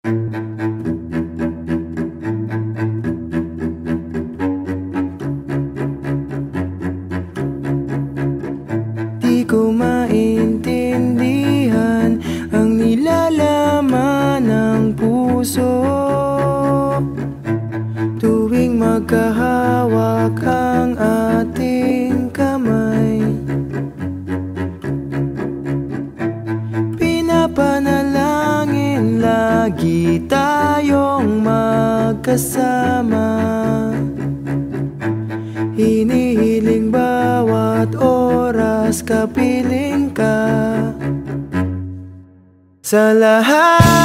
Di ko maintindihan ang nilalaman ng puso. Tuwing magkahawak Tayong magkasama. Hinihiling bawat oras kapiling ka. Sa lahat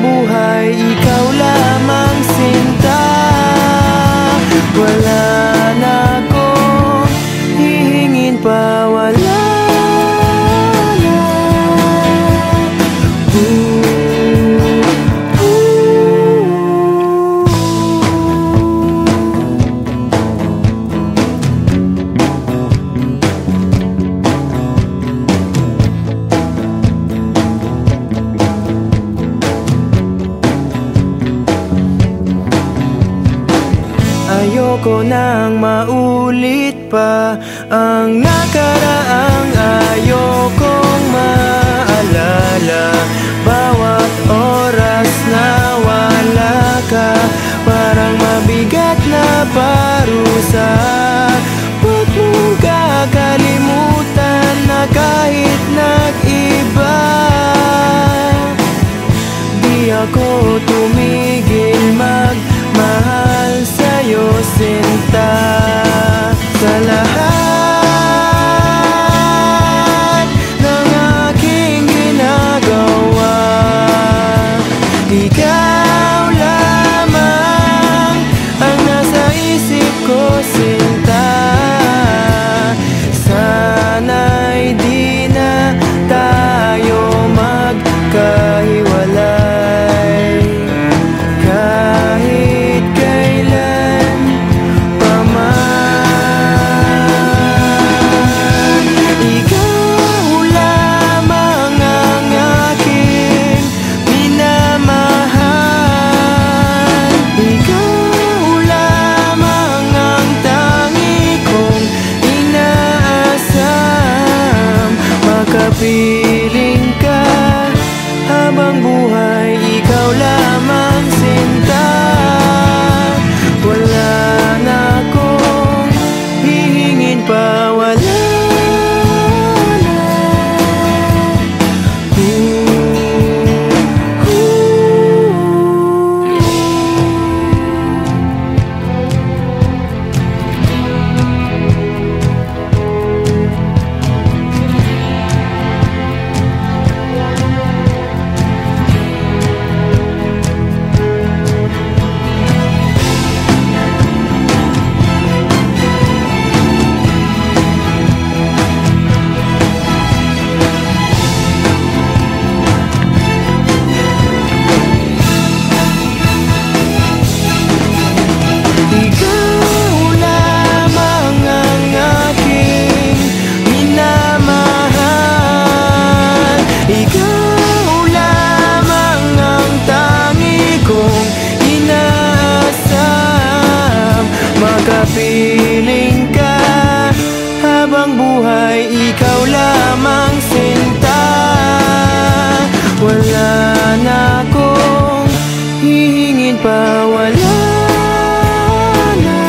不还依靠 ko nang maulit pa Ang nakaraang ayokong maalala. Bawat oras na wala ka Parang mabigat na parusa. see piling ka Habang buhay ikaw lamang sinta. Wala na akong hihingin pa Wala na. Wala